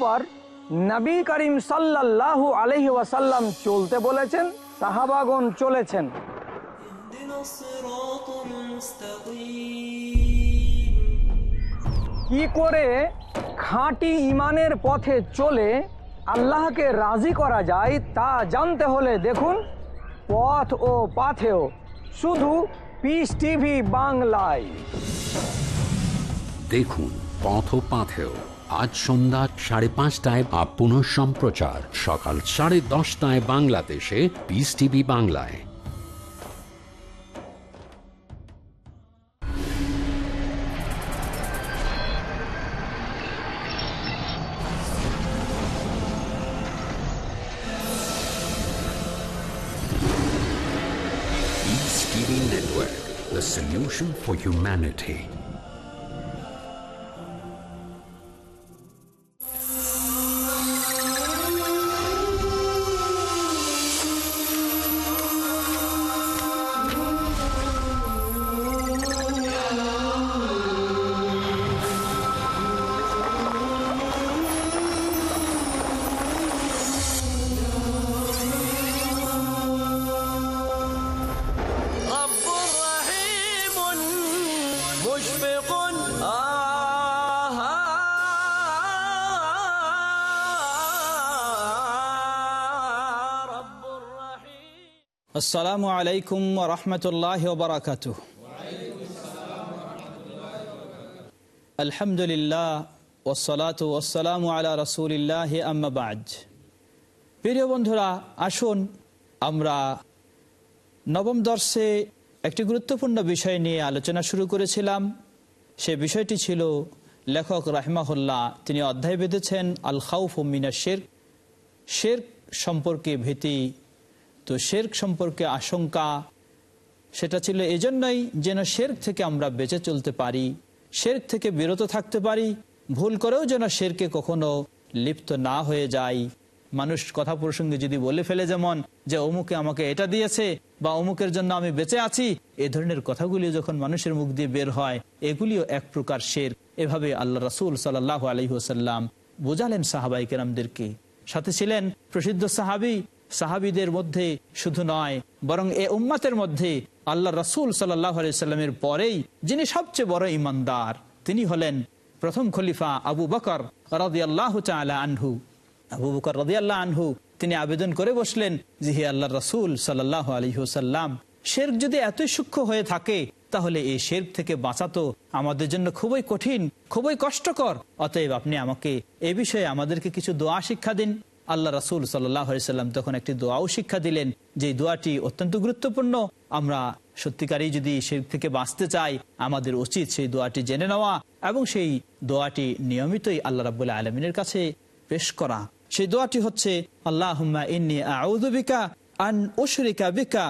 উপর নবী করিম সাল্লাহ আলহি ওয়াসাল্লাম চলতে বলেছেন সাহাবাগন চলেছেন। কি করে খাঁটি ইমানের পথে চলে আল্লাহকে রাজি করা যায় তা জানতে হলে দেখুন, পথ ও পাথেও, শুধু পিস টিভি বাংলায়। দেখুন পথ ও পাথেও। আজ সন্ধ্যা সাড়ে পাঁচটায় বা পুনঃ সম্প্রচার সকাল সাড়ে দশটায় বাংলাদেশে পিস টিভি বাংলায় Network, the solution for humanity. আসসালামু আলাইকুম রহমতুল্লাহ বারাকাত আলহামদুলিল্লাহ ওসলাত ওসালাম আলা রসুলিল্লাহ আম্মাবাজ প্রিয় বন্ধুরা, আসুন আমরা নবম দর্শে একটি গুরুত্বপূর্ণ বিষয় নিয়ে আলোচনা শুরু করেছিলাম। সে বিষয়টি ছিল, লেখক রাহমাহুল্লাহ তিনি অধ্যায় বেঁধেছেন আল খাউফ মিনা শের শের সম্পর্কে ভীতি তো শেরক সম্পর্কে আশঙ্কা সেটা ছিল এজন্যই যেন শেরক থেকে আমরা বেঁচে চলতে পারি, শেরক থেকে বিরত থাকতে পারি, ভুল করেও যেন শেরকে কখনো লিপ্ত না হয়ে যায় মানুষ কথা প্রসঙ্গে যদি বলে ফেলে যেমন যে অমুকে আমাকে এটা দিয়েছে বা অমুকের জন্য আমি বেঁচে আছি, এ ধরনের কথাগুলি যখন মানুষের মুখ দিয়ে বের হয়, এগুলিও এক প্রকার শের। এভাবে আল্লাহ রাসুল সাল্লাহ আলহিহাসাল্লাম বোঝালেন সাহাবাই কেরামদেরকে। সাথে ছিলেন প্রসিদ্ধ সাহাবি সাহাবিদের মধ্যে শুধু নয়, বরং এ উম্মাতের মধ্যে আল্লাহ রসুল সাল্লাহ সাল্লামের পরেই যিনি সবচেয়ে বড় ইমানদার তিনি হলেন প্রথম খলিফা আবু বকর রাদি আল্লাহ আনহু। আবু বকর রাদি আল্লাহ আনহু, তিনি আবেদন করে বসলেন যে হে আল্লাহ রসুল সাল্লাহ আলী হুসাল্লাম শেরক যদি এতই সূক্ষ্ম হয়ে থাকে, তাহলে এই শেরক থেকে বাঁচাতো আমাদের জন্য খুবই কঠিন, খুবই কষ্টকর, অতএব আপনি আমাকে এ বিষয়ে আমাদেরকে কিছু দোয়া শিক্ষা দিন। আল্লাহ রাসুল সাল্লাম তখন একটি দোয়াও শিক্ষা দিলেন যে দোয়াটি অত্যন্ত গুরুত্বপূর্ণ। আমরা সত্যিকারই যদি সে থেকে বাঁচতে চাই, আমাদের উচিত সেই দোয়াটি জেনে নেওয়া এবং সেই দোয়াটি নিয়মিতই আল্লাহ রাবুল্লাহ আলমিনের কাছে পেশ করা। সেই দোয়াটি হচ্ছে আল্লাহ ইন্নি আন উশরিকা বিকা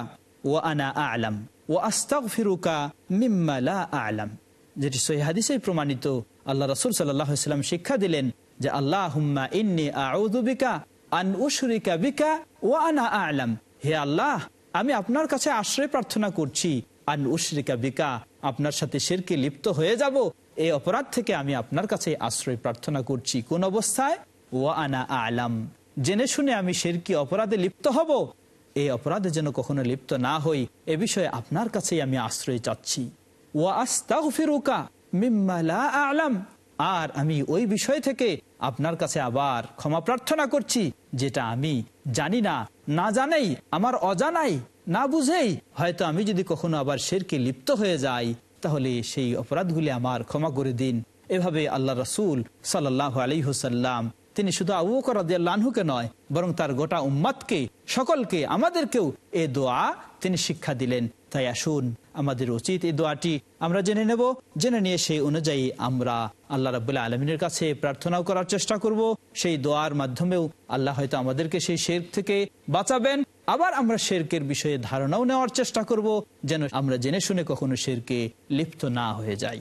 ও আনা আলাম ও আস্তাক ফিরুকা মিম্মা লা আলাম। যেটি সহি প্রমাণিত। আল্লাহ রসুল সাল্লাম শিক্ষা দিলেন যে আল্লাহ হুম্মা ইন্নি আউদুবিকা আন উশরিকা বিকা ও আনা আলাম। হে আল্লাহ, আমি আপনার কাছে আশ্রয় প্রার্থনা করছি। আন উশরিকা বিকা, আপনার সাথে শেরকে লিপ্ত হয়ে যাব। এই অপরাধ থেকে আমি আপনার কাছে আশ্রয় প্রার্থনা করছি। কোন অবস্থায়? ও আনা আলাম। জেনে শুনে আমি শেরকি অপরাধে লিপ্ত হব। এই অপরাধে যেন কখনো লিপ্ত না হই, এ বিষয়ে আপনার কাছেই আমি আশ্রয় চাচ্ছি। ও আস্তাগ ফিরুকা মিম্মালা আলাম। আর আমি ওই বিষয় থেকে আপনার কাছে আবার ক্ষমা প্রার্থনা করছি, যেটা আমি জানি না। না জানেই, আমার অজানাই, না বুঝেই। হয়তো আমি যদি কখনো আবার শেরকে লিপ্ত হয়ে যাই, তাহলে সেই অপরাধগুলি আমার ক্ষমা করে দিন। এভাবে আল্লাহ রসুল সাল্লাহ আলী হুসাল্লাম তিনি শুধু আবু করাদিয়াল্লাহুকে নয়, বরং তার গোটা উম্মাদকে, সকলকে, আমাদেরকেও এ দোয়া তিনি শিক্ষা দিলেন। তাই আসুন আমাদের উচিত এই দোয়াটি। আমরা জেনে নেব, জেনে নিয়ে সেই অনুযায়ী আমরা আল্লাহ রাবুল্লাহ আলমিনের কাছে প্রার্থনাও করার চেষ্টা করব। সেই দোয়ার মাধ্যমেও আল্লাহ হয়তো আমাদেরকে সেই শের থেকে বাঁচাবেন। আবার আমরা শেরকের বিষয়ে ধারণাও নেওয়ার চেষ্টা করব, যেন আমরা জেনে শুনে কখনো শেরকে লিপ্ত না হয়ে যাই।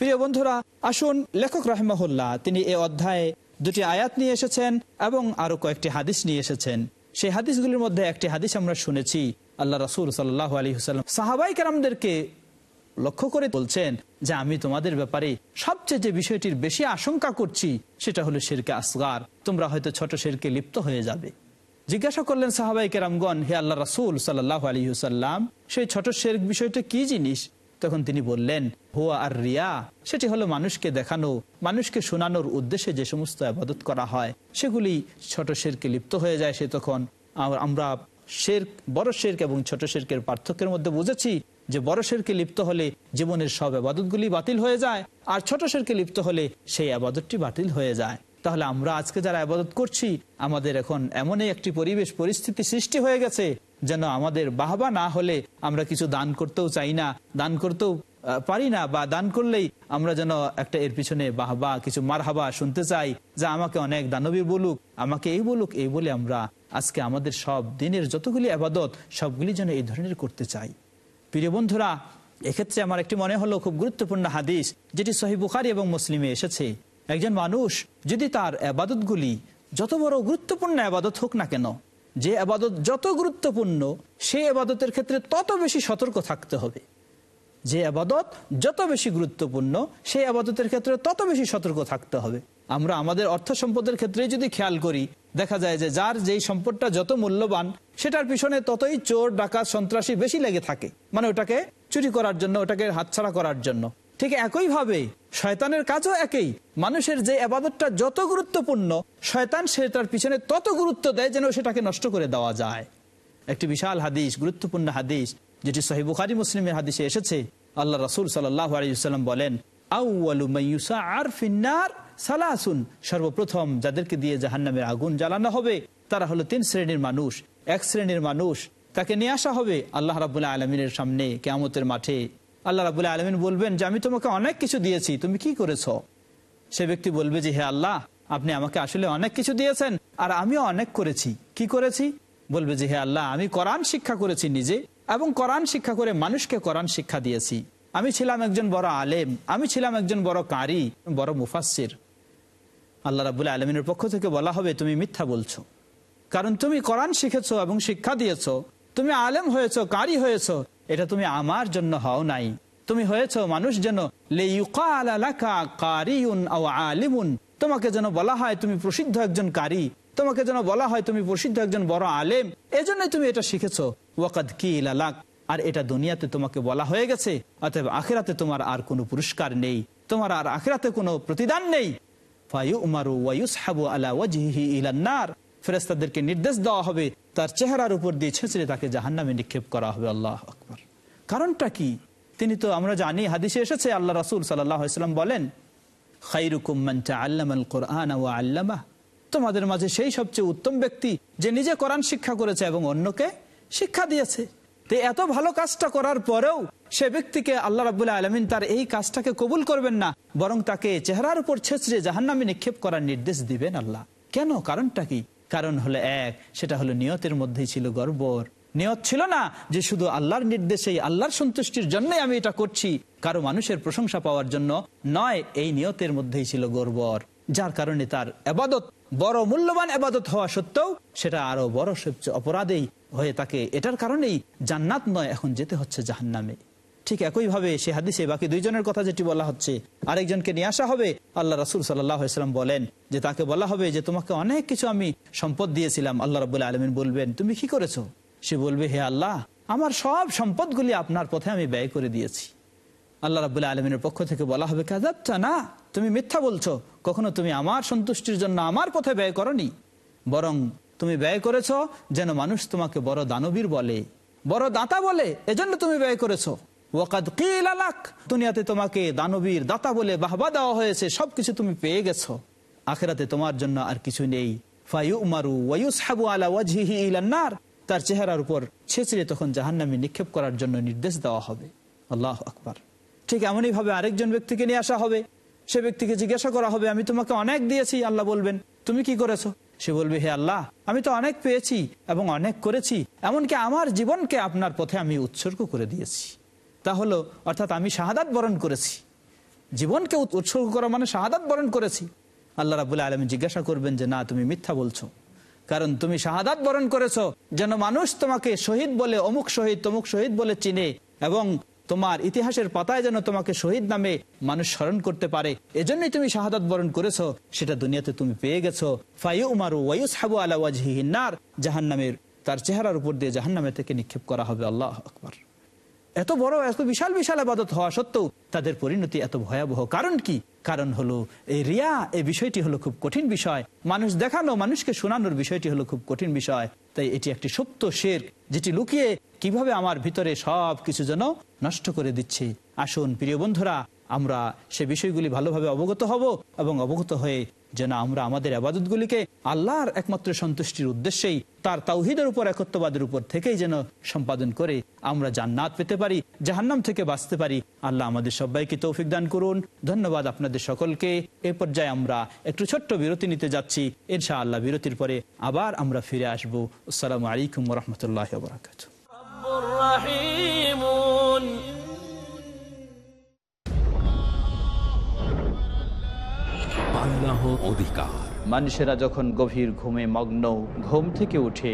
প্রিয় বন্ধুরা, আসুন, লেখক রাহমাহুল্লাহ, তিনি এ অধ্যায়ে দুটি আয়াত নিয়ে এসেছেন এবং আরও কয়েকটি হাদিস নিয়ে এসেছেন। সেই হাদিসগুলির মধ্যে একটি হাদিস আমরা শুনেছি আল্লাহ রাসুল সাল্লাহ আলী হুসাল্লাম সাহাবাই কারামদেরকে লক্ষ্য করে বলছেন যে আমি তোমাদের ব্যাপারে সবচেয়ে যে বিষয়টির বেশি আশঙ্কা করছি, সেটা হলো শেরকে আসগার। তোমরা হয়তো ছোট শেরকে লিপ্ত হয়ে যাবে। জিজ্ঞাসা করলেন সাহাবাই কেরামগন হে আল্লাহ রাসুল সাল্লাহ আলী হুসাল্লাম সেই ছোট শের বিষয়টা কি জিনিস? তখন তিনি বললেন, হুয়া আর রিয়া সেটি হলো মানুষকে দেখানো, মানুষকে শোনানোর উদ্দেশ্যে যে সমস্ত আবাদত করা হয়, সেগুলি ছোট শেরকে লিপ্ত হয়ে যায় সে তখন। আমরা শের বড় শেরক এবং ছোট শেরকের পার্থক্যের মধ্যে বুঝেছি যে বড় শেরকে লিপ্ত হলে জীবনের সব আবাদতগুলি বাতিল হয়ে যায় আর ছোট শেরকে লিপ্ত হলে সেই আবাদতটি বাতিল হয়ে যায়। তাহলে আমরা আজকে যারা আবাদত করছি, আমাদের এখন এমনই একটি পরিবেশ, পরিস্থিতি সৃষ্টি হয়ে গেছে যেন আমাদের বাহবা না হলে আমরা কিছু দান করতেও চাই না, দান করতেও পারি না বা দান করলেই আমরা যেন একটা এর পিছনে বাহবা, কিছু মারহাবা শুনতে চাই যা আমাকে অনেক দানবীর বলুক, আমাকে এই বলুক, এই বলে আমরা আজকে আমাদের সব দিনের যতগুলি আবাদত, সবগুলি যেন এই ধরনের করতে চাই। প্রিয় বন্ধুরা, এক্ষেত্রে আমার একটি মনে হলো খুব গুরুত্বপূর্ণ হাদিস, যেটি সহি বুখারি এবং মুসলিমে এসেছে। একজন মানুষ যদি তার আবাদতগুলি যত বড় গুরুত্বপূর্ণ আবাদত হোক না কেন, যে আবাদত যত গুরুত্বপূর্ণ সেই আবাদতের ক্ষেত্রে তত বেশি সতর্ক থাকতে হবে। যে আবাদত যত বেশি গুরুত্বপূর্ণ সেই আবাদতের ক্ষেত্রে তত বেশি সতর্ক থাকতে হবে। আমরা আমাদের অর্থ সম্পদের ক্ষেত্রে যদি খেয়াল করি, দেখা যায় যে যার যেই সম্পদটা যত মূল্যবান, সেটার পিছনে ততই চোর, ডাকাত, সন্ত্রাসী বেশি লেগে থাকে। মানে ওটাকে চুরি করার জন্য, ওটাকে হাতছাড়া করার জন্য। ঠিক একইভাবে শয়তানের কাজও একই। মানুষের যে আবাদতটা যত গুরুত্বপূর্ণ, শয়তান সেটার পিছনে তত গুরুত্ব দেয় যেন সেটাকে নষ্ট করে দেওয়া যায়। একটি বিশাল হাদিস, গুরুত্বপূর্ণ হাদিস, যেটি সহি বুখারি মুসলিমের হাদিসে এসেছে। আল্লাহ রাসুল সাল্লাহ আলাইসাল্লাম বলেন মাইয়ুসা আর ফিন্নার সালাসুন, সর্বপ্রথম যাদেরকে দিয়ে জাহান্নামের আগুন জ্বালানো হবে, তারা হলো তিন শ্রেণির মানুষ। এক শ্রেণির মানুষ, তাকে নিয়ে আসা হবে আল্লাহ রাবুল্লাহ আলমিনের সামনে কেয়ামতের মাঠে। আল্লাহ রাবুল্লাহ আলমিন বলবেন, যে আমি তোমাকে অনেক কিছু দিয়েছি, তুমি কি করেছ? সে ব্যক্তি বলবে যে, হে আল্লাহ, আপনি আমাকে আসলে অনেক কিছু দিয়েছেন, আর আমিও অনেক করেছি। কি করেছি? বলবে যে, হে আল্লাহ, আমি কোরআন শিক্ষা করেছি নিজে, এবং কোরআন শিক্ষা করে মানুষকে কোরআন শিক্ষা দিয়েছি। আমি ছিলাম একজন বড় আলেম, আমি ছিলাম একজন বড় কারি, বড় মুফাসির আল্লাহ রাবুল্লাহ আলমিনের পক্ষ থেকে বলা হবে, তুমি মিথ্যা বলছো। কারণ তুমি কোরআন শিখেছো এবং শিক্ষা দিয়েছ। তুমি আলেম হয়েছো, কারি হয়েছো। এটা তুমি আমার জন্য হও নাই। তুমি হয়েছো মানুষ যেন আলিমুন। তোমাকে যেন বলা হয়, তুমি প্রসিদ্ধ একজন কারি। তোমাকে যেন বলা হয়, তুমি প্রসিদ্ধ একজন বড় আলেম। এজন্যই তুমি এটা শিখেছো। ওয়াকাদ কি লালাক আর এটা দুনিয়াতে তোমাকে বলা হয়ে গেছে। অতএব আখেরাতে তোমার আর কোনো পুরস্কার নেই। তোমার আর আখেরাতে কোনো প্রতিদান নেই। ফায়ুমারু ওয়ায়ুসহাবু আলা ওয়াজহিহি ইলান নার। ফেরেশতাদেরকে নির্দেশ দেওয়া হবে, তার চেহারার উপর দিয়ে ছেঁচড়ে তাকে জাহান্নামে নিক্ষেপ করা হবে, আল্লাহ আকবার। কারণটা কি? তিনি তো আমরা জানি, হাদিসে এসেছে, আল্লাহ রাসূল সাল্লাম বলেন খাইরুকুম মান তাআল্লামাল কুরআন ওয়া আল্লামাহ। তোমাদের মাঝে সেই সবচেয়ে উত্তম ব্যক্তি, যে নিজে কোরআন শিক্ষা করেছে এবং অন্যকে শিক্ষা দিয়েছে। তো এত ভালো কাজটা করার পরেও সে ব্যক্তিকে আল্লাহ রাবুল্লাহ আলমিন তার এই কাজটাকে কবুল করবেন না, বরং তাকে চেহারার উপর ছেঁচড়ে জাহান্নামে নিক্ষেপ করার নির্দেশ দিবেন আল্লাহ। কেন? কারণটা কি? কারণ হলো এক, সেটা হলো নিয়তের মধ্যেই ছিল গর্বর। নিয়ত ছিল না যে শুধু আল্লাহর নির্দেশেই আল্লাহর সন্তুষ্টির জন্যই আমি এটা করছি। কারও মানুষের প্রশংসা পাওয়ার জন্য নয়, এই নিয়তের মধ্যেই ছিল গর্বর। যার কারণে তার আবাদত বড় মূল্যবান আবাদত হওয়া সত্ত্বেও সেটা আরও বড় সবচেয়ে অপরাধেই হয়ে থাকে এটার কারণেই জান্নাত নয়, এখন যেতে হচ্ছে জাহান্নামে। ঠিক একইভাবে সে হাদিসে বাকি দুইজনের কথা যেটি বলা হচ্ছে, আরেকজনকে নিয়ে আসা হবে। আল্লাহ রাসুল সাল্লাম বলেন যে তাকে বলা হবে যে, তোমাকে অনেক কিছু আমি সম্পদ দিয়েছিলাম। আল্লাহ রাবুল্লাহ আলমিন বলবেন, তুমি কি করেছ? সে বলবে, হে আল্লাহ, আমার সব সম্পদগুলি আপনার পথে আমি ব্যয় করে দিয়েছি। আল্লাহ রাবুল্লাহ আলমিনের পক্ষ থেকে বলা হবে কাজাবটা না, তুমি মিথ্যা বলছো। কখনো তুমি আমার সন্তুষ্টির জন্য আমার পথে ব্যয় করনি। বরং তুমি ব্যয় করেছ, যেন মানুষ তোমাকে বড় দানবীর বলে, বড় দাতা বলে, এজন্য তুমি ব্যয় করেছ। ওয়াকাদ কিল আলাক দুনিয়াতে তোমাকে দানবীর দাতা বলে বাহবা দেওয়া হয়েছে, সবকিছু তুমি পেয়ে গেছো। আখেরাতে তোমার জন্য আর কিছু নেই। ফায়ু উমারু ওয়ায়ুসহাবু আলা ওয়াজহিহি তার চেহারার উপর ছেঁচড়ে তখন জাহান্নামে নিক্ষেপ করার জন্য নির্দেশ দেওয়া হবে। আল্লাহ আকবার। ঠিক এমনই ভাবে আরেকজন ব্যক্তিকে নিয়ে আসা হবে। সে ব্যক্তিকে জিজ্ঞাসা করা হবে, আমি তোমাকে অনেক দিয়েছি আল্লাহ বলবেন, তুমি কি করেছ? সে বলবে, হে আল্লাহ, আমি তো অনেক পেয়েছি এবং অনেক করেছি, এমনকি আমার জীবনকে আপনার পথে আমি উৎসর্গ করে দিয়েছি। তা হলো, অর্থাৎ আমি শাহাদাত বরণ করেছি। জীবনকে উৎসর্গ করা মানে শাহাদাত বরণ করেছি। আল্লাহ রাবুল্লাহ আলমী জিজ্ঞাসা করবেন যে, না, তুমি মিথ্যা বলছো। কারণ তুমি শাহাদাত বরণ করেছ। যেন মানুষ তোমাকে শহীদ বলে, অমুক শহীদ, তমুক শহীদ বলে চিনে এবং তোমার ইতিহাসের পাতায় যেন তোমাকে শহীদ নামে মানুষ স্মরণ করতে পারে। এজন্যই তুমি শাহাদাত বরণ করেছ। সেটা দুনিয়াতে তুমি পেয়ে গেছো। ফাইউ উমারু ওয়াইউস হাবু আলা ওয়াজহিনার জাহান্নামের তার চেহারার উপর দিয়ে জাহান্নামে থেকে নিক্ষেপ করা হবে। আল্লাহ আকবর। এত বড়, এত বিশাল বিশাল আবাদত হওয়া সত্ত্বেও তাদের পরিণতি এত ভয়াবহ। কারণ কি? কারণ হলো, এই রিয়া, এই বিষয়টি হলো খুব কঠিন বিষয়। মানুষ দেখানো, মানুষকে শোনানোর বিষয়টি হলো খুব কঠিন বিষয়। তাই এটি একটি সত্য শের, যেটি লুকিয়ে কীভাবে আমার ভিতরে সব কিছু যেন নষ্ট করে দিচ্ছে? আসুন, প্রিয় বন্ধুরা, আমরা সে বিষয়গুলি ভালোভাবে অবগত হব এবং অবগত হয়ে যেন আমরা আমাদের আবাদতগুলিকে আল্লাহর একমাত্র সন্তুষ্টির উদ্দেশ্যেই, তার তাওহিদের উপর, একত্ববাদের উপর থেকেই যেন সম্পাদন করে আমরা জান্নাত পেতে পারি, জাহান্নাম থেকে বাঁচতে পারি। আল্লাহ আমাদের সবাইকে তৌফিক দান করুন। ধন্যবাদ আপনাদের সকলকে। এ পর্যায়ে আমরা একটু ছোট্ট বিরতি নিতে যাচ্ছি। ইনশা আল্লাহ বিরতির পরে আবার আমরা ফিরে আসব। আসসালামু আলাইকুম রহমতুল্লাহ رحيم আল্লাহ অধিকার মানুষেরা যখন গভীর ঘুমে মগ্ন ঘুম থেকে উঠে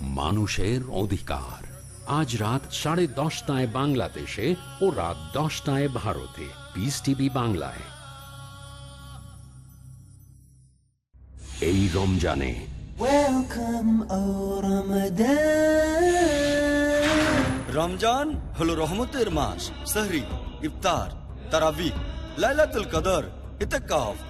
মানুষের অধিকার। আজ রাত সাড়ে দশটায় বাংলাদেশে ও রাত দশটায় ভারতে। পিস টিভি বাংলায়। এই রমজানে. রমজান হলো রহমতের মাস সাহরি ইফতার তারাবি লাইলাতুল কদর ইতেকাফ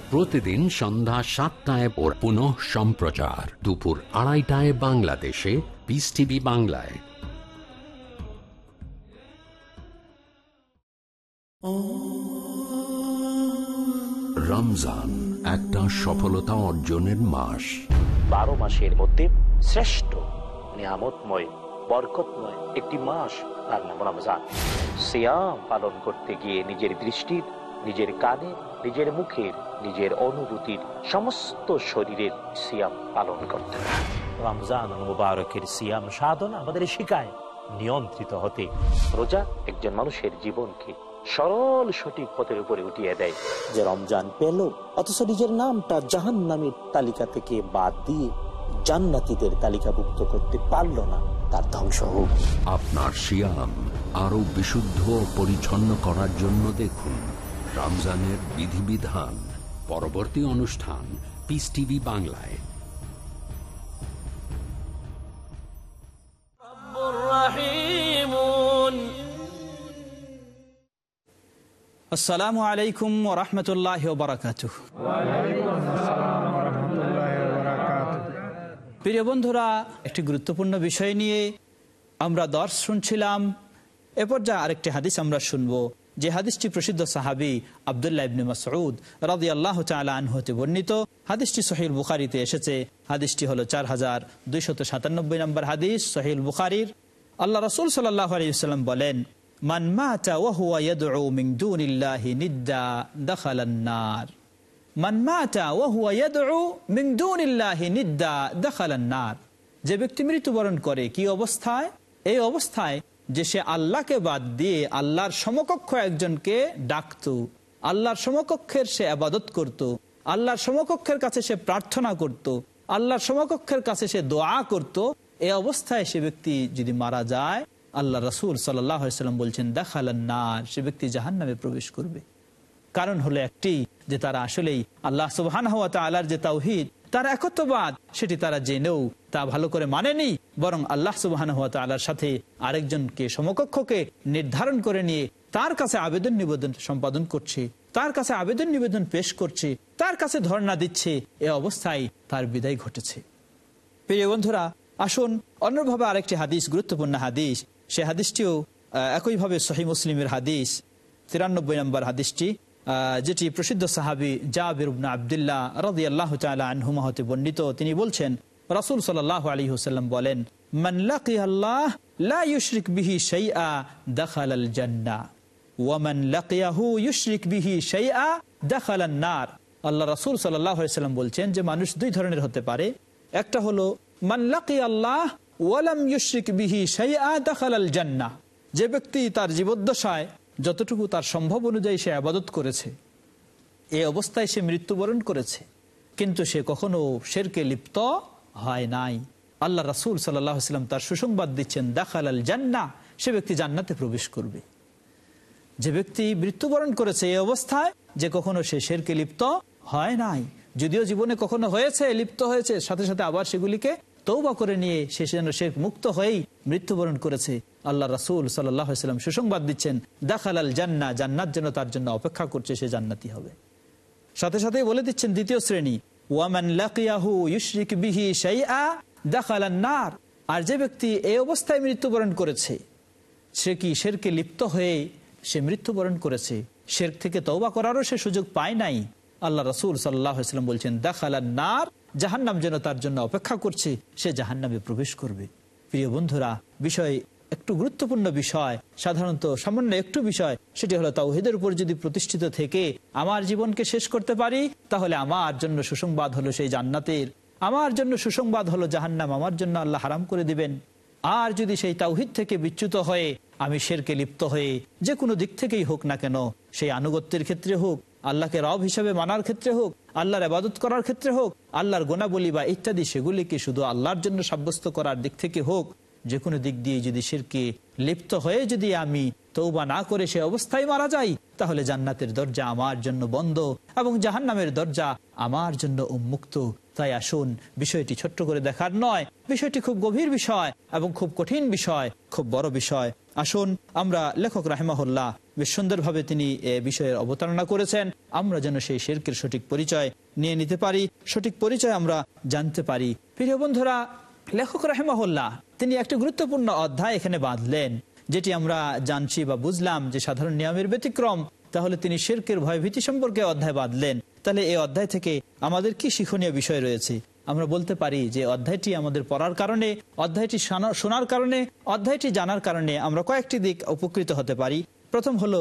প্রতিদিন সন্ধ্যা সাতটায় ওর পুনঃ সম্প্রচার। দুপুর আড়াইটায় বাংলাদেশে পিস টিভি বাংলায়। রমজান একটা সফলতা অর্জনের মাস। বারো মাসের মধ্যে শ্রেষ্ঠ, নিয়ামতময়, বরকতময় একটি মাস তার নাম রমজান। সিয়াম পালন করতে গিয়ে নিজের দৃষ্টির নিজের কানের নিজের মুখের নিজের অনুভূতির সমস্ত শরীরের সিয়াম পালন করতে। রমজান মুবারকের সিয়াম সাধনা আমাদের শিখায় নিয়ন্ত্রিত হতে। রোজা একজন মানুষের জীবনকে সরল সঠিক পথের উপরে উঠিয়ে দেয়। যে রমজান পেল অথচ নিজের নামটা জাহান নামের তালিকা থেকে বাদ দিয়ে জান্নাতীদের তালিকাভুক্ত করতে পারল না তার ধ্বংস হোক। আপনার শিয়াম আরও বিশুদ্ধ ও পরিচ্ছন্ন করার জন্য দেখুন রমজানের বিধিবিধান। পরবর্তী অনুষ্ঠান পিস টিভি বাংলায়। আসসালামু আলাইকুম রহমতুল্লাহ বারাকাত প্রিয় বন্ধুরা একটি গুরুত্বপূর্ণ বিষয় নিয়ে আমরা দর্শ শুনছিলাম। এ পর্যায়ে আরেকটি হাদিস আমরা শুনব। যে হাদিসটি প্রসিদ্ধ সাহাবি আবদুল্লাহ ইবনে মাসউদ রাদি আল্লাহ হতে বর্ণিত। হাদিসটি সহিল বুখারিতে এসেছে। হাদিসটি হলো চার হাজার দুইশত সাতানব্বই নম্বর হাদিস সহিল বুখারির। আল্লাহ রসুল সাল্লাহ বলেন, মান মাতা ইয়াদউ মিন দুনিল্লাহি নিদ্দা নার। মান মাতা ইয়াদউ মিন দুনিল্লাহি নিদ্দা নার। যে ব্যক্তি মৃত্যুবরণ করে কি অবস্থায়? এই অবস্থায় যে সে আল্লাহকে বাদ দিয়ে আল্লাহর সমকক্ষ একজনকে ডাকত, আল্লাহর সমকক্ষের সে আবাদত করত, আল্লাহর সমকক্ষের কাছে সে প্রার্থনা করত, আল্লাহর সমকক্ষের কাছে সে দোয়া করত এই অবস্থায় সে ব্যক্তি যদি মারা যায়, আল্লাহ রসুল সাল্লাম বলছেন, দেখালেন না সে ব্যক্তি জাহান নামে প্রবেশ করবে। কারণ হলো একটি যে তারা আসলেই আল্লাহ আল্লাহর যে তাওহিদ, তার একত্ববাদ, সেটি তারা জেনেও তা ভালো করে মানেনি, বরং আল্লাহ হওয়া আল্লাহর সাথে আরেকজনকে সমকক্ষকে নির্ধারণ করে নিয়ে তার কাছে আবেদন নিবেদন সম্পাদন করছে, তার কাছে আবেদন নিবেদন পেশ করছে, তার কাছে ধর্ণা দিচ্ছে, এ অবস্থায় তার বিদায় ঘটেছে। প্রিয় বন্ধুরা, আসুন অন্যভাবে আরেকটি হাদিস, গুরুত্বপূর্ণ হাদিস, সে হাদিসটিও একইভাবে সহি মুসলিমের হাদিস, তিরানব্বই নম্বর হাদিসটি যেটি প্রসিদ্ধ সাহাবি জাবির আবদুল্লাহ রাজি আল্লাহ আনহুমা হতে বর্ণিত। তিনি বলছেন রাসূল সাল্লাল্লাহু আলাইহি ওয়াসাল্লাম বলেন আল্লাহ লা বিহি নার। আল্লাহ বলছেন যে, মানুষ দুই ধরনের হতে পারে। একটা হলো, মান আল্লাহ ওয়ালাম বিহি যে ব্যক্তি তার জীবদ্দশায় যতটুকু তার সম্ভব অনুযায়ী সে আবাদত করেছে এই অবস্থায় সে মৃত্যুবরণ করেছে। কিন্তু সে কখনো শেরকে লিপ্ত হয় নাই। আল্লাহ রাসূল সাল্লাম তার সুসংবাদ দিচ্ছেন, দাখাল আল জান্না সে ব্যক্তি জান্নাতে প্রবেশ করবে। যে ব্যক্তি মৃত্যুবরণ করেছে এই অবস্থায়, যে কখনো সে শেরকে লিপ্ত হয় নাই। যদিও জীবনে কখনো হয়েছে, লিপ্ত হয়েছে, সাথে সাথে আবার সেগুলিকে তৌবা করে নিয়ে সে যেন শেখ মুক্ত হয়েই মৃত্যুবরণ করেছে। আল্লাহ রাসুল সাল্লাম সুসংবাদ দিচ্ছেন, দাখাল আল জান্না জান্নাত যেন তার জন্য অপেক্ষা করছে, সে জান্নাতি হবে। সাথে সাথে বলে দিচ্ছেন দ্বিতীয় শ্রেণি লাকিয়াহু দাখালান নার। আর যে ব্যক্তি এই অবস্থায় মৃত্যুবরণ করেছে, সে কি শেরকে লিপ্ত হয়ে সে মৃত্যুবরণ করেছে? শের থেকে তওবা করারও সে সুযোগ পায় নাই। আল্লাহ রসুল সাল্লাম বলছেন দেখালার নার, জাহান্নাম যেন তার জন্য অপেক্ষা করছে, সে জাহান্নামে প্রবেশ করবে। প্রিয় বন্ধুরা, বিষয় একটু গুরুত্বপূর্ণ বিষয়, সাধারণত সামান্য একটু বিষয়, সেটি হলো তাওহিদের উপর যদি প্রতিষ্ঠিত থেকে আমার জীবনকে শেষ করতে পারি, তাহলে আমার জন্য সুসংবাদ হলো সেই জান্নাতের। আমার জন্য সুসংবাদ হলো জাহান্নাম, আমার জন্য আল্লাহ হারাম করে দিবেন। আর যদি সেই তাওহিদ থেকে বিচ্যুত হয়ে আমি শেরকে লিপ্ত হয়ে যে কোনো দিক থেকেই হোক না কেন, সেই আনুগত্যের ক্ষেত্রে হোক, আল্লাহকে রব হিসাবে মানার ক্ষেত্রে হোক, আল্লাহর আবাদত করার ক্ষেত্রে হোক, আল্লাহর গোনাবলি বা ইত্যাদি, সেগুলিকে শুধু আল্লাহর জন্য সাব্যস্ত করার দিক থেকে হোক যে কোনো দিক দিয়ে যদি শিরকে লিপ্ত হয়ে যদি আমি তৌবা না করে সে অবস্থায় মারা যাই, তাহলে জান্নাতের দরজা আমার জন্য বন্ধ এবং জাহান্নামের দরজা আমার জন্য উন্মুক্ত। তাই আসুন, বিষয়টি ছোট্ট করে দেখার নয়। বিষয়টি খুব গভীর বিষয় এবং খুব কঠিন বিষয়, খুব বড় বিষয়। আসুন, আমরা লেখক রাহেমাহুল্লাহ বেশ সুন্দরভাবে তিনি এ বিষয়ের অবতারণা করেছেন। আমরা যেন সেই শেরকের সঠিক পরিচয় নিয়ে নিতে পারি। সঠিক পরিচয় আমরা জানতে পারি। প্রিয় বন্ধুরা, লেখক রাহেমাহুল্লাহ তিনি একটি গুরুত্বপূর্ণ অধ্যায় এখানে বাঁধলেন, যেটি আমরা জানছি বা বুঝলাম যে সাধারণ নিয়মের ব্যতিক্রম। তাহলে তিনি শেরকের ভয়ভীতি সম্পর্কে অধ্যায় বাঁধলেন। তাহলে এই অধ্যায় থেকে আমাদের কি শিক্ষণীয় বিষয় রয়েছে? আমরা বলতে পারি যে অধ্যায়টি আমাদের পড়ার কারণে, অধ্যায়টি শোনার কারণে, অধ্যায়টি জানার কারণে আমরা কয়েকটি দিক উপকৃত হতে পারি। প্রথম হলো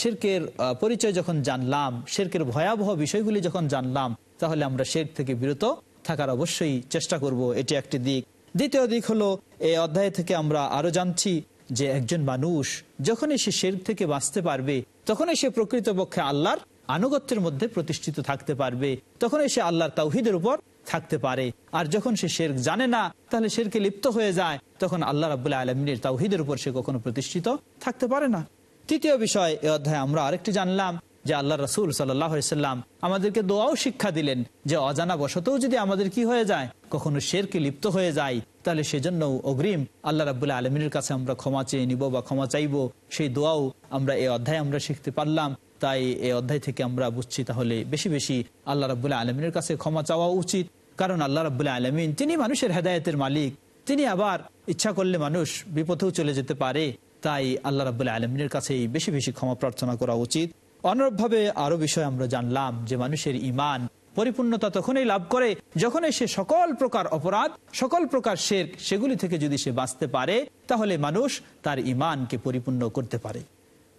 শিরকের পরিচয় যখন জানলাম, শিরকের ভয়াবহ বিষয়গুলি যখন জানলাম, তাহলে আমরা শের থেকে বিরত থাকার অবশ্যই চেষ্টা করব। এটি একটি দিক। দ্বিতীয় দিক হলো এই অধ্যায় থেকে আমরা আরও জানছি যে একজন মানুষ যখনই সে শের থেকে বাঁচতে পারবে, তখনই সে প্রকৃতপক্ষে আল্লাহর আনুগত্যের মধ্যে প্রতিষ্ঠিত থাকতে পারবে, তখনই সে আল্লাহর তাওহিদের উপর থাকতে পারে। আর যখন সে শের জানে না, তাহলে শেরকে লিপ্ত হয়ে যায়, তখন আল্লাহ রাবুল্লাহ আলমিনের তাওহিদের উপর সে কখনো প্রতিষ্ঠিত থাকতে পারে না। তৃতীয় বিষয়, এ অধ্যায়ে আমরা আরেকটি জানলাম যে আল্লাহ রসুল সাল্লাম আমাদেরকে দোয়াও শিক্ষা দিলেন যে অজানা বশতও যদি আমাদের কি হয়ে যায় কখনো শেরকে লিপ্ত হয়ে যায়, তাহলে সেজন্য অগ্রিম আল্লাহ রাবুল্লাহ আলমিনের কাছে আমরা ক্ষমা চেয়ে নিব বা ক্ষমা চাইব। সেই দোয়াও আমরা এই অধ্যায় আমরা শিখতে পারলাম। তাই এই অধ্যায় থেকে আমরা বুঝছি তাহলে বেশি বেশি আল্লাহ রাবুল্লাহ আলমিনের কাছে ক্ষমা চাওয়া উচিত। কারণ আল্লাহ রাবুল্লাহ আলমিন তিনি মানুষের হেদায়তের মালিক। তিনি আবার ইচ্ছা করলে মানুষ বিপথেও চলে যেতে পারে। তাই আল্লাহ রাবুল্লাহ আলমিনের কাছেই বেশি বেশি ক্ষমা প্রার্থনা করা উচিত। অনুরূপভাবে আরও বিষয় আমরা জানলাম যে মানুষের ইমান পরিপূর্ণতা তখনই লাভ করে যখনই সে সকল প্রকার অপরাধ, সকল প্রকার শের সেগুলি থেকে যদি সে বাঁচতে পারে, তাহলে মানুষ তার ইমানকে পরিপূর্ণ করতে পারে।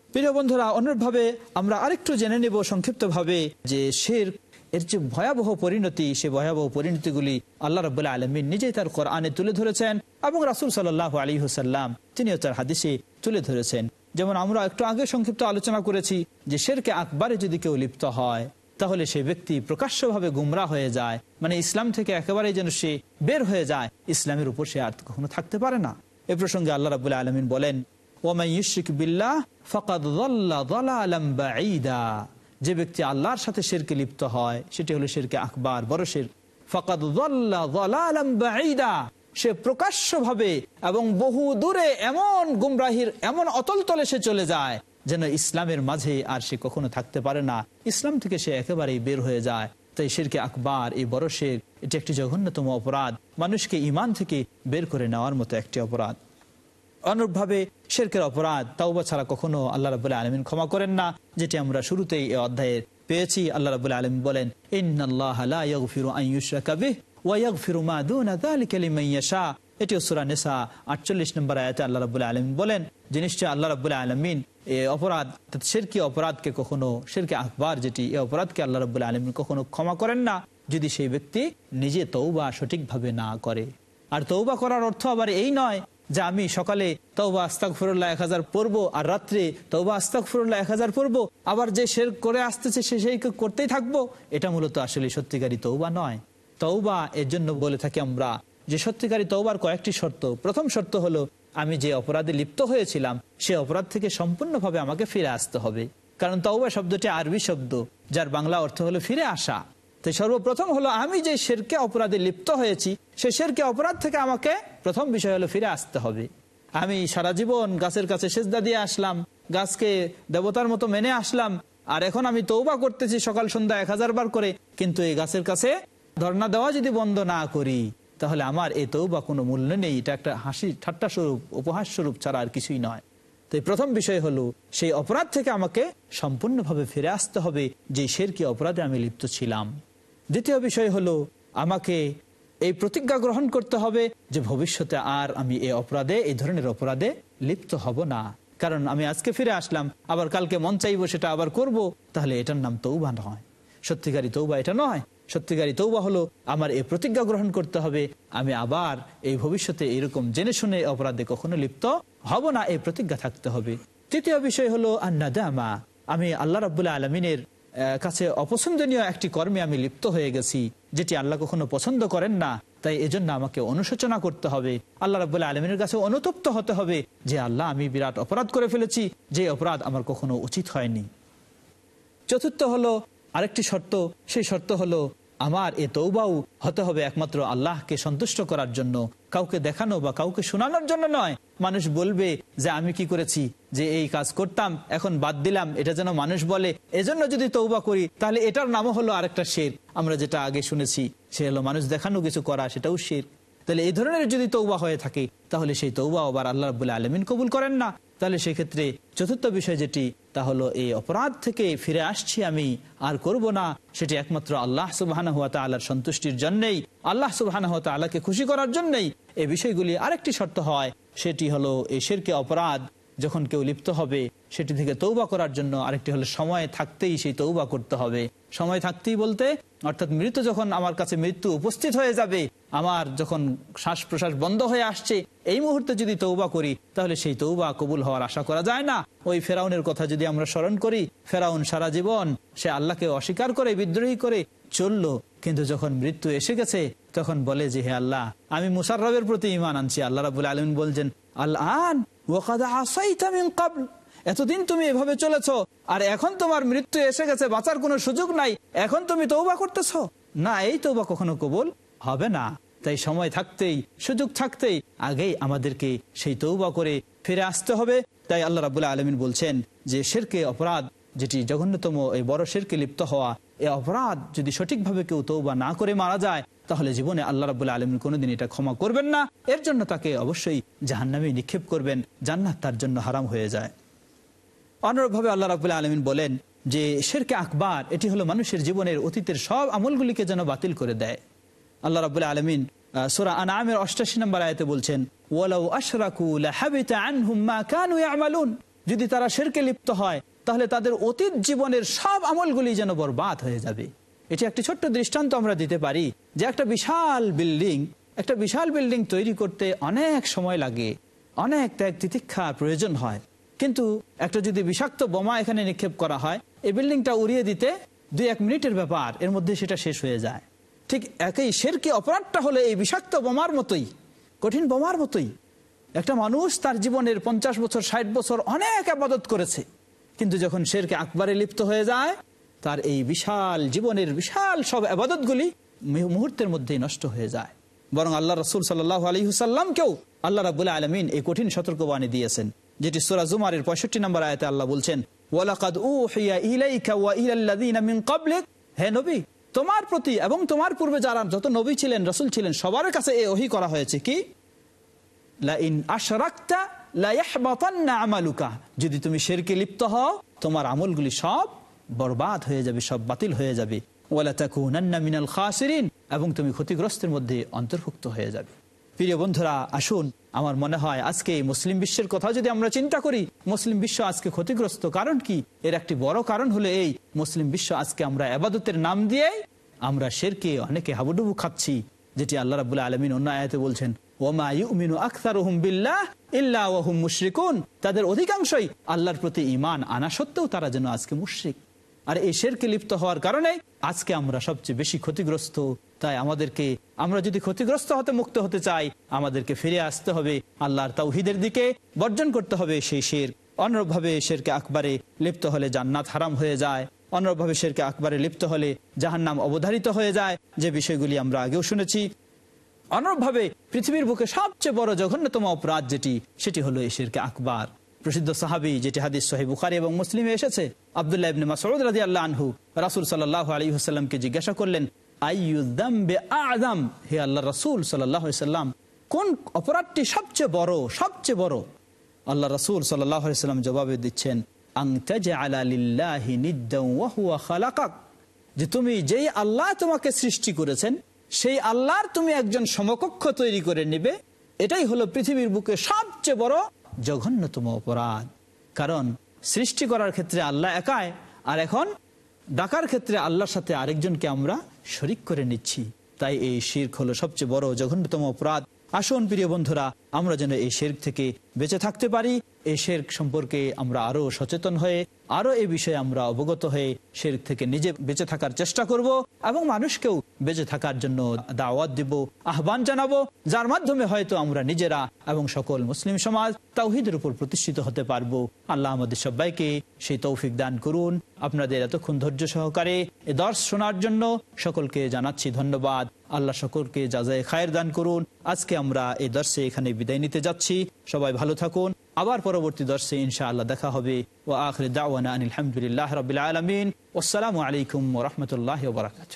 প্রিয় বন্ধুরা, অনুরূপভাবে আমরা আরেকটু জেনে নেব সংক্ষিপ্তভাবে যে শের এর যে ভয়াবহ পরিণতি, সে ভয়াবহ পরিণতিগুলি আল্লাহ রবাহ আলমিন নিজেই তার কোরআনে তুলে ধরেছেন এবং রাসুল সাল্লাহ আলী হুসাল্লাম তিনিও তার হাদিসে তুলে ধরেছেন। যেমন আমরা একটু আগে সংক্ষিপ্ত আলোচনা করেছি যে শেরকে আকবারে যদি কেউ লিপ্ত হয় তাহলে সে ব্যক্তি প্রকাশ্যভাবে গুমরা হয়ে যায়। মানে ইসলাম থেকে একেবারে যেন সে বের হয়ে যায়, ইসলামের উপর সে আর কখনো থাকতে পারে না। এ প্রসঙ্গে আল্লাহ রাবুল্লাহ আলমিন বলেন বিল্লাহ যে ব্যক্তি আল্লাহর সাথে শেরকে লিপ্ত হয়, সেটি হলো শেরকে আকবার, বড় শের। বাঈদা। সে প্রকাশ্যভাবে এবং বহু দূরে এমন গুমরাহির, এমন অতল তলে সে চলে যায় যেন ইসলামের মাঝে আর সে কখনো থাকতে পারে না। ইসলাম থেকে সে একেবারেই বের হয়ে যায়। তাই শেরকে আকবার, এই বড় শের, এটি একটি জঘন্যতম অপরাধ। মানুষকে ইমান থেকে বের করে নেওয়ার মতো একটি অপরাধ। অনুরূপভাবে শেরকের অপরাধ, তাওবা ছাড়া কখনো আল্লাহ রাবুল্লাহ আলমিন ক্ষমা করেন না, যেটি আমরা শুরুতেই এই অধ্যায়ের পেয়েছি। আল্লাহ রাবুল্লাহ আলম বলেন এটি সুরা নেশা আটচল্লিশ নম্বর আয়াতে আল্লাহ রাবুল্লাহ আলম বলেন নিশ্চয় আল্লাহ রাবুল্লাহ আলমিন এই অপরাধ, শেরকি অপরাধকে কখনো, শেরকে আকবার যেটি এই অপরাধকে আল্লাহ রাবুল্লাহ আলমিন কখনো ক্ষমা করেন না। যদি সেই ব্যক্তি নিজে তৌবা সঠিকভাবে না করে। আর তৌবা করার অর্থ আবার এই নয় যে আমি সকালে তৌবা আস্তাক ফিরুল্লাহ এক হাজার পড়ব আর রাত্রে তৌবা আস্তাক ফিরুল্লাহ এক হাজার পড়ব। আবার যে শের করে আসতেছে, সে সেই করতেই থাকব। এটা মূলত আসলে সত্যিকারী তৌবা নয়। তৌবা এর জন্য বলে থাকি আমরা যে সত্যিকারী তৌবার কয়েকটি শর্ত। প্রথম শর্ত হলো আমি যে অপরাধে লিপ্ত হয়েছিলাম, সে অপরাধ থেকে সম্পূর্ণভাবে আমাকে ফিরে আসতে হবে। কারণ তৌবা শব্দটি আরবি শব্দ, যার বাংলা অর্থ হলো ফিরে আসা। তো সর্বপ্রথম হলো, আমি যে শেরকে অপরাধে লিপ্ত হয়েছি, সে শেরকে অপরাধ থেকে আমাকে প্রথম বিষয় হলো ফিরে আসতে হবে। আমি সারা জীবন গাছের কাছে সেজদা দিয়ে আসলাম, গাছকে দেবতার মতো মেনে আসলাম, আর এখন আমি তৌবা করতেছি সকাল সন্ধ্যা এক হাজার বার করে, কিন্তু এই গাছের কাছে ধর্ণা দেওয়া যদি বন্ধ না করি তাহলে আমার এই বা কোনো মূল্য নেই। এটা একটা হাসি, ঠাট্টা স্বরূপ, উপহাস স্বরূপ ছাড়া আর কিছুই নয়। তো এই প্রথম বিষয় হলো, সেই অপরাধ থেকে আমাকে সম্পূর্ণভাবে ফিরে আসতে হবে, যে শেরকি অপরাধে আমি লিপ্ত ছিলাম। দ্বিতীয় বিষয় হলো, আমাকে এই প্রতিজ্ঞা গ্রহণ করতে হবে যে ভবিষ্যতে আর আমি এই অপরাধে এই ধরনের অপরাধে লিপ্ত হব না। কারণ আমি আজকে ফিরে আসলাম, আবার কালকে মন চাইব সেটা আবার করব, তাহলে এটার নাম তৌবা নয়। সত্যিকারী তৌবা এটা নয় সত্যিকারী তৌবা হলো, আমার এই প্রতিজ্ঞা গ্রহণ করতে হবে, আমি আবার এই ভবিষ্যতে এরকম জেনে শুনে অপরাধে কখনো লিপ্ত হব না, এই প্রতিজ্ঞা থাকতে হবে। তৃতীয় বিষয় হলো আন্নাদামা। আমি আল্লাহ রাবুল্লাহ আলমিনের কাছে অপছন্দনীয় একটি কর্মে আমি লিপ্ত হয়ে গেছি, যেটি আল্লাহ কখনো পছন্দ করেন না, তাই এজন্য আমাকে অনুশোচনা করতে হবে। আল্লাহ রাবুল্লাহ আলমিনের কাছে অনুতপ্ত হতে হবে যে, আল্লাহ, আমি বিরাট অপরাধ করে ফেলেছি, যে অপরাধ আমার কখনো উচিত হয়নি। চতুর্থ হলো আরেকটি শর্ত, সেই শর্ত হলো আমার এ তৌবাও হতে হবে একমাত্র আল্লাহকে সন্তুষ্ট করার জন্য। কাউকে দেখানো বা কাউকে শোনানোর জন্য নয়। মানুষ বলবে যে, আমি কি করেছি? যে, এই কাজ করতাম, এখন বাদ দিলাম। এটা যেন মানুষ বলে। এজন্য যদি তৌবা করি, তাহলে এটার নামও হলো আরেকটা শের। আমরা যেটা আগে শুনেছি, সে হলো মানুষ দেখানো, কিছু করা, সেটাও শের। তাহলে এই ধরনের যদি তৌবা হয়ে থাকে, তাহলে সেই তৌবা আবার আল্লাহ রাবুল্লাহ আলমিন কবুল করেন না। তাহলে সেক্ষেত্রে চতুর্থ বিষয় যেটি তা হলো এই অপরাধ থেকে ফিরে আসছি আমি। আর করব না। সেটি একমাত্র আল্লাহ সুবাহ আল্লাহর সন্তুষ্টির জন্যই। আল্লাহ সুবাহ আল্লাহকে খুশি করার জন্যেই এই বিষয়গুলি আরেকটি শর্ত হয়। সেটি হলো এই শেরকে অপরাধ। যখন কেউ লিপ্ত হবে, সেটি থেকে তৌবা করার জন্য আরেকটি হলো সময় থাকতেই সেই তৌবা করতে হবে। সময় থাকতেই বলতে, অর্থাৎ মৃত যখন আমার কাছে মৃত্যু উপস্থিত হয়ে যাবে, আমার যখন শ্বাস প্রশ্বাস বন্ধ হয়ে আসছে, এই মুহূর্তে যদি তৌবা করি, তাহলে সেই তৌবা কবুল হওয়ার আশা করা যায় না। ওই ফেরাউনের কথা যদি আমরা স্মরণ করি, ফেরাউন সারা জীবন সে আল্লাহকে অস্বীকার করে, বিদ্রোহী করে চলল। কিন্তু যখন মৃত্যু এসে গেছে, তখন বলে যে, হে আল্লাহ, আমি মুসাররবের প্রতি ইমান আনছি। আল্লাহ রাবুল আলমিন বলছেন আল্লাহ এতদিন তুমি এভাবে চলেছ, আর এখন তোমার মৃত্যু এসে গেছে, বাঁচার কোনো সুযোগ নাই। এখন তুমি তৌবা করতেছ? না, এই তৌবা কখনো কবুল হবে না। তাই সময় থাকতেই, সুযোগ থাকতেই আগেই আমাদেরকে সেই তৌবা করে ফিরে আসতে হবে। তাই আল্লাহ রাবুল্লাহ আলমিন বলছেন যে, শেরকে অপরাধ, যেটি জঘন্যতম, এই বড় শেরকে লিপ্ত হওয়া এই অপরাধ যদি সঠিকভাবে কেউ তৌবা না করে মারা যায়, তাহলে জীবনে আল্লাহ রাবুল্লাহ আলমিন কোনোদিন এটা ক্ষমা করবেন না। এর জন্য তাকে অবশ্যই জাহান্নামে নিক্ষেপ করবেন। জান্নাত তার জন্য হারাম হয়ে যায়। অনুরূপভাবে আল্লাহ রাবুল্লাহ আলমিন বলেন যে শেরকে আকবার, এটি হলো মানুষের জীবনের অতীতের সব আমলগুলিকে যেন বাতিল করে দেয়। আল্লাহ রাবুল্লাহ আলমিন সোরা আনামের অষ্টাশি নম্বর আয়তে বলছেন, ওয়ালাউ আশরাকুল যদি তারা শেরকে লিপ্ত হয়, তাহলে তাদের অতীত জীবনের সব আমলগুলি যেন বরবাদ হয়ে যাবে। এটি একটি ছোট্ট দৃষ্টান্ত আমরা দিতে পারি যে একটা বিশাল বিল্ডিং, একটা বিশাল বিল্ডিং তৈরি করতে অনেক সময় লাগে, অনেক ত্যাগ তিতিক্ষার প্রয়োজন হয়। কিন্তু একটা যদি বিষাক্ত বোমা এখানে নিক্ষেপ করা হয়, এই বিল্ডিংটা উড়িয়ে দিতে দুই এক মিনিটের ব্যাপার, এর মধ্যে সেটা শেষ হয়ে যায়। ঠিক একই শেরকি অপরাধটা হলে এই বিষাক্ত বোমার মতোই, কঠিন বোমার মতোই। একটা মানুষ তার জীবনের পঞ্চাশ বছর, ষাট বছর অনেক আবাদত করেছে, কিন্তু যখন শেরকে আকবারে লিপ্ত হয়ে যায়, তার এই বিশাল জীবনের বিশাল সব আবাদতগুলি মুহূর্তের মধ্যেই নষ্ট হয়ে যায়। বরং আল্লাহ রসুল সাল্লাহ আলী হুসাল্লামকেও আল্লাহ রাবুল্লাহ আলমিন এই কঠিন সতর্কবাণী দিয়েছেন। যেটি সুরা জুমারের পঁয়ষট্টি নম্বর আয়তে আল্লাহ বলছেন, ওয়ালাকাদ উহিয়া ইলাইকা ওয়া হে নবী, তোমার প্রতি এবং তোমার পূর্বে যারা যত নবী ছিলেন, রসুল ছিলেন, সবার কাছে এই ওহী করা হয়েছে কি? লাইন আশরাকতা লা ইয়াহবাতান্না আমালুকা। যদি তুমি শিরকে লিপ্ত হও, তোমার আমলগুলি সব বরবাদ হয়ে যাবে, সব বাতিল হয়ে যাবে। ওয়ালা তাকুনান্না মিনাল খাসিরিন। এবং তুমি ক্ষতিগ্রস্তের মধ্যে অন্তর্ভুক্ত হয়ে যাবে। প্রিয় বন্ধুরা, আসুন, আমার মনে হয় আজকে মুসলিম বিশ্বের কথা যদি আমরা চিন্তা করি, মুসলিম বিশ্ব আজকে ক্ষতিগ্রস্ত। কারণ কি? এর একটি বড় কারণ হলো এই, মুসলিম বিশ্ব আজকে আমরা আবাদতের নাম দিয়ে আমরা শেরকে অনেকে হাবুডুবু খাচ্ছি, যেটি আল্লাহ রাবুল্লাহ আলমিন অন্য আয়াতে বলছেন তাদের অধিকাংশই আল্লাহর প্রতি ঈমান আনা সত্ত্বেও তারা যেন আজকে মুশরিক। আর এই শেরকে লিপ্ত হওয়ার কারণে আজকে আমরা সবচেয়ে বেশি ক্ষতিগ্রস্ত। তাই আমাদেরকে, আমরা যদি ক্ষতিগ্রস্ত হতে মুক্ত হতে চাই, আমাদেরকে ফিরে আসতে হবে আল্লাহর তাওহিদের দিকে, বর্জন করতে হবে সেই শের। অনুরূপভাবে শেরকে আকবারে লিপ্ত হলে জান্নাত হারাম হয়ে যায়। অনুরূপভাবে শেরকে আকবারে লিপ্ত হলে জাহান্নাম অবধারিত হয়ে যায়। যে বিষয়গুলি আমরা আগেও শুনেছি। অনুরূপভাবে পৃথিবীর বুকে সবচেয়ে বড় জঘন্যতম অপরাধ যেটি, সেটি হলো শেরকে আকবার। প্রসিদ্ধ সাহাবি, যেটি হাদিস সাহেব বুখারি এবং মুসলিমে এসেছে, আবদুল্লাহ ইবনে মাসউদ রাদিয়াল্লাহু আনহু, রাসূল সাল্লাল্লাহু আলাইহি ওয়াসাল্লামকে জিজ্ঞাসা করলেন হে আল্লাহ কোন অপরাধটি সবচেয়ে বড় সবচেয়ে বড়? আল্লাহ জবাবে দিচ্ছেন ওয়া যে তুমি যেই আল্লাহ তোমাকে সৃষ্টি করেছেন, সেই আল্লাহর তুমি একজন সমকক্ষ তৈরি করে নেবে। এটাই হলো পৃথিবীর বুকে সবচেয়ে বড় জঘন্যতম অপরাধ। কারণ সৃষ্টি করার ক্ষেত্রে আল্লাহ একায় আর এখন ডাকার ক্ষেত্রে আল্লাহর সাথে আরেকজনকে আমরা শরিক করে নিচ্ছি। তাই এই শির্ক হলো সবচেয়ে বড় জঘন্যতম অপরাধ। আসুন প্রিয় বন্ধুরা, আমরা যেন এই শেরক থেকে বেঁচে থাকতে পারি। এই শেরক সম্পর্কে আমরা আরও সচেতন হয়ে আরও এই বিষয়ে আমরা অবগত হয়ে শেরক থেকে নিজে বেঁচে থাকার চেষ্টা করব এবং মানুষকেও বেঁচে থাকার জন্য দাওয়াত দিব, আহ্বান জানাব। যার মাধ্যমে হয়তো আমরা নিজেরা এবং সকল মুসলিম সমাজ তাওহিদের উপর প্রতিষ্ঠিত হতে পারব। আল্লাহ আমাদের সবাইকে সেই তৌফিক দান করুন। আপনাদের এতক্ষণ ধৈর্য সহকারে এ দর্শ শোনার জন্য সকলকে জানাচ্ছি ধন্যবাদ। আল্লাহ সকলকে যাজায় খায়ের দান করুন। আজকে আমরা এই দর্শে এখানে বিদায় নিতে যাচ্ছি। সবাই ভালো থাকুন। আবার পরবর্তী দর্শে ইনশা আল্লাহ দেখা হবে। ও আখর দাওয়ানা আলহামদুলিল্লাহ রবিল আলমিন। আসসালামু আলাইকুম রহমতুল্লাহ বারাকাতু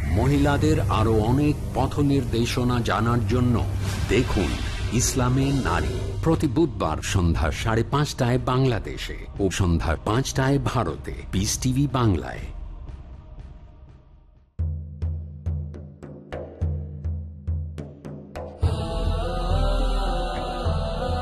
মহিলাদের আরও অনেক পথ নির্দেশনা জানার জন্য দেখুন ইসলামে নারী প্রতি বুধবার সন্ধ্যা সাড়ে পাঁচটায় বাংলাদেশে ও সন্ধ্যা পাঁচটায় ভারতে পিস টিভি বাংলায়।